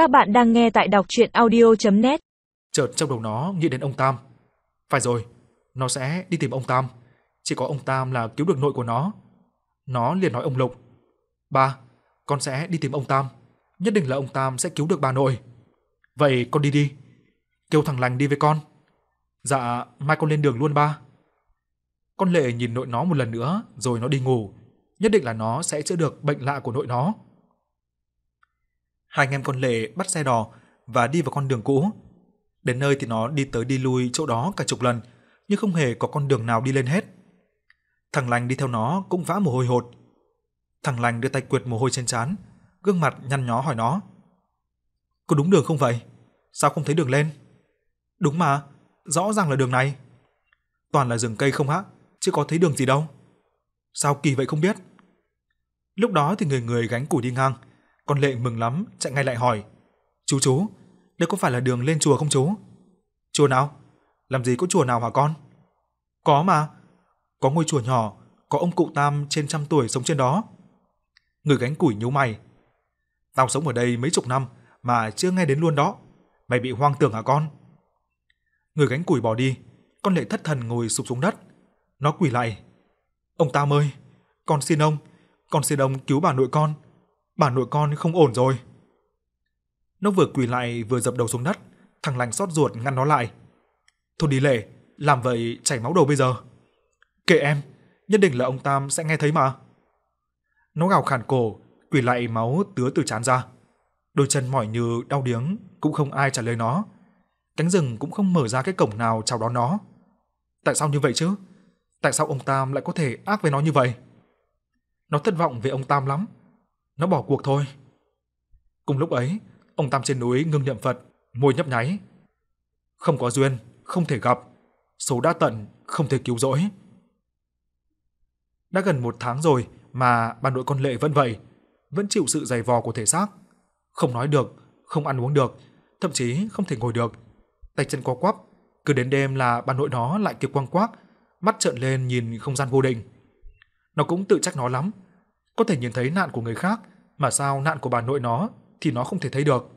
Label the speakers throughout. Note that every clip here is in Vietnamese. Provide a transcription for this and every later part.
Speaker 1: Các bạn đang nghe tại đọc chuyện audio.net
Speaker 2: Chợt trong đầu nó nghĩ đến ông Tam. Phải rồi, nó sẽ đi tìm ông Tam. Chỉ có ông Tam là cứu được nội của nó. Nó liền nói ông Lục. Ba, con sẽ đi tìm ông Tam. Nhất định là ông Tam sẽ cứu được bà nội. Vậy con đi đi. Kêu thằng lành đi với con. Dạ, mai con lên đường luôn ba. Con lệ nhìn nội nó một lần nữa rồi nó đi ngủ. Nhất định là nó sẽ chữa được bệnh lạ của nội nó. Hai anh em con lệ bắt xe đò và đi vào con đường cũ. Đến nơi thì nó đi tới đi lui chỗ đó cả chục lần, nhưng không hề có con đường nào đi lên hết. Thằng lành đi theo nó cũng vã mồ hôi hột. Thằng lành đưa tay quệt mồ hôi trên trán, gương mặt nhăn nhó hỏi nó. Có đúng đường không vậy? Sao không thấy đường lên? Đúng mà, rõ ràng là đường này. Toàn là rừng cây không hả? Chứ có thấy đường gì đâu. Sao kỳ vậy không biết? Lúc đó thì người người gánh củi đi ngang, con lệ mừng lắm, chạy ngay lại hỏi. Chú chú, đây có phải là đường lên chùa không chú? Chùa nào? Làm gì có chùa nào hả con? Có mà. Có ngôi chùa nhỏ, có ông cụ Tam trên trăm tuổi sống trên đó. Người gánh củi nhíu mày. Tao sống ở đây mấy chục năm mà chưa nghe đến luôn đó. Mày bị hoang tưởng hả con? Người gánh củi bỏ đi, con lệ thất thần ngồi sụp xuống đất. Nó quỳ lại. Ông Tam ơi, con xin ông, con xin ông cứu bà nội con. Bà nội con không ổn rồi. Nó vừa quỳ lại vừa dập đầu xuống đất, thằng lành xót ruột ngăn nó lại. Thôi đi lệ, làm vậy chảy máu đầu bây giờ. Kệ em, nhất định là ông Tam sẽ nghe thấy mà. Nó gào khản cổ, quỳ lại máu tứa từ trán ra. Đôi chân mỏi như đau điếng, cũng không ai trả lời nó. Cánh rừng cũng không mở ra cái cổng nào chào đón nó. Tại sao như vậy chứ? Tại sao ông Tam lại có thể ác với nó như vậy? Nó thất vọng về ông Tam lắm. Nó bỏ cuộc thôi. Cùng lúc ấy, ông Tam trên núi ngưng niệm Phật, môi nhấp nháy. Không có duyên, không thể gặp. Số đã tận, không thể cứu rỗi. Đã gần một tháng rồi mà bà nội con Lệ vẫn vậy, vẫn chịu sự dày vò của thể xác. Không nói được, không ăn uống được, thậm chí không thể ngồi được. Tay chân co quắp, cứ đến đêm là bà nội nó lại kêu quang quác, mắt trợn lên nhìn không gian vô định. Nó cũng tự trách nó lắm, có thể nhìn thấy nạn của người khác, mà sao nạn của bà nội nó thì nó không thể thấy được.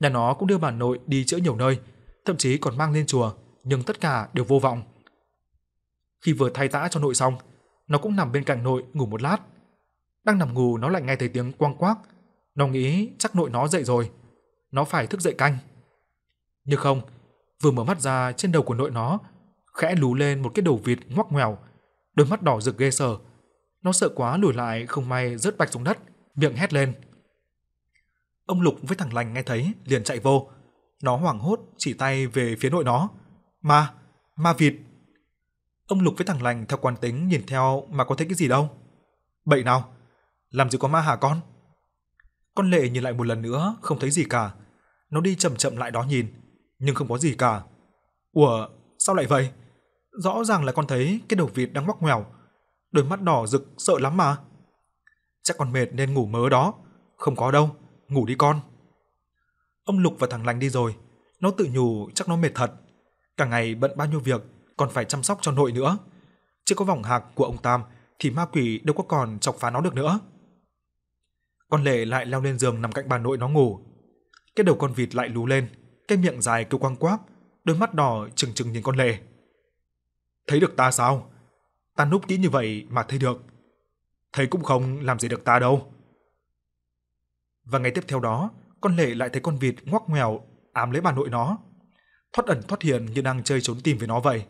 Speaker 2: Nhà nó cũng đưa bà nội đi chữa nhiều nơi, thậm chí còn mang lên chùa, nhưng tất cả đều vô vọng. Khi vừa thay tã cho nội xong, nó cũng nằm bên cạnh nội ngủ một lát. Đang nằm ngủ nó lại nghe thấy tiếng quang quác, nó nghĩ chắc nội nó dậy rồi, nó phải thức dậy canh. Nhưng không, vừa mở mắt ra trên đầu của nội nó khẽ lú lên một cái đầu vịt ngoắc ngoèo, đôi mắt đỏ rực ghê sợ. Nó sợ quá lùi lại không may rớt bạch xuống đất, miệng hét lên. Ông Lục với thằng Lành nghe thấy liền chạy vô. Nó hoảng hốt chỉ tay về phía nội nó. Ma, ma vịt. Ông Lục với thằng Lành theo quan tính nhìn theo mà có thấy cái gì đâu. Bậy nào, làm gì có ma hả con? Con Lệ nhìn lại một lần nữa không thấy gì cả. Nó đi chậm chậm lại đó nhìn, nhưng không có gì cả. Ủa, sao lại vậy? Rõ ràng là con thấy cái đầu vịt đang ngoắc ngoèo, đôi mắt đỏ rực sợ lắm mà. Chắc con mệt nên ngủ mớ đó, không có đâu, ngủ đi con. Ông Lục và thằng Lành đi rồi, nó tự nhủ chắc nó mệt thật. Cả ngày bận bao nhiêu việc, còn phải chăm sóc cho nội nữa. Chưa có vòng hạc của ông Tam thì ma quỷ đâu có còn chọc phá nó được nữa. Con lệ lại leo lên giường nằm cạnh bà nội nó ngủ. Cái đầu con vịt lại lú lên, cái miệng dài kêu quang quác, đôi mắt đỏ trừng trừng nhìn con lệ. Thấy được ta sao? Ta núp kỹ như vậy mà thấy được. Thấy cũng không làm gì được ta đâu. Và ngày tiếp theo đó, con lệ lại thấy con vịt ngoắc ngoèo ám lấy bà nội nó. Thoát ẩn thoát hiện như đang chơi trốn tìm với nó vậy.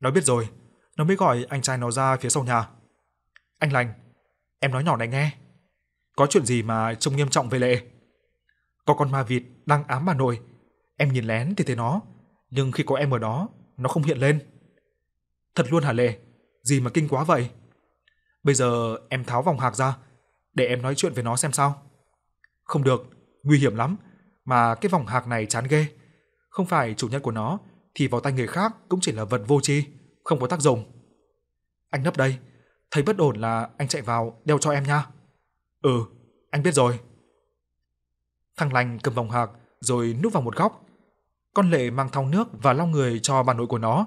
Speaker 2: Nó biết rồi, nó mới gọi anh trai nó ra phía sau nhà. Anh lành, em nói nhỏ này nghe. Có chuyện gì mà trông nghiêm trọng về lệ? Có con ma vịt đang ám bà nội. Em nhìn lén thì thấy nó, nhưng khi có em ở đó, nó không hiện lên. Thật luôn hả Lệ? Gì mà kinh quá vậy? Bây giờ em tháo vòng hạc ra, để em nói chuyện với nó xem sao. Không được, nguy hiểm lắm, mà cái vòng hạc này chán ghê. Không phải chủ nhân của nó thì vào tay người khác cũng chỉ là vật vô tri, không có tác dụng. Anh nấp đây, thấy bất ổn là anh chạy vào đeo cho em nha. Ừ, anh biết rồi. Thằng lành cầm vòng hạc rồi núp vào một góc. Con lệ mang thau nước và lau người cho bà nội của nó.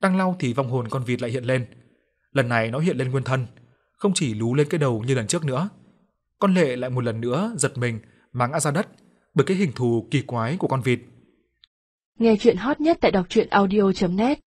Speaker 2: Đang lau thì vong hồn con vịt lại hiện lên. Lần này nó hiện lên nguyên thân, không chỉ lú lên cái đầu như lần trước nữa. Con lệ lại một lần nữa giật mình mà ngã ra đất bởi cái hình thù kỳ quái của con vịt.
Speaker 3: Nghe chuyện hot nhất tại doctruyenaudio.net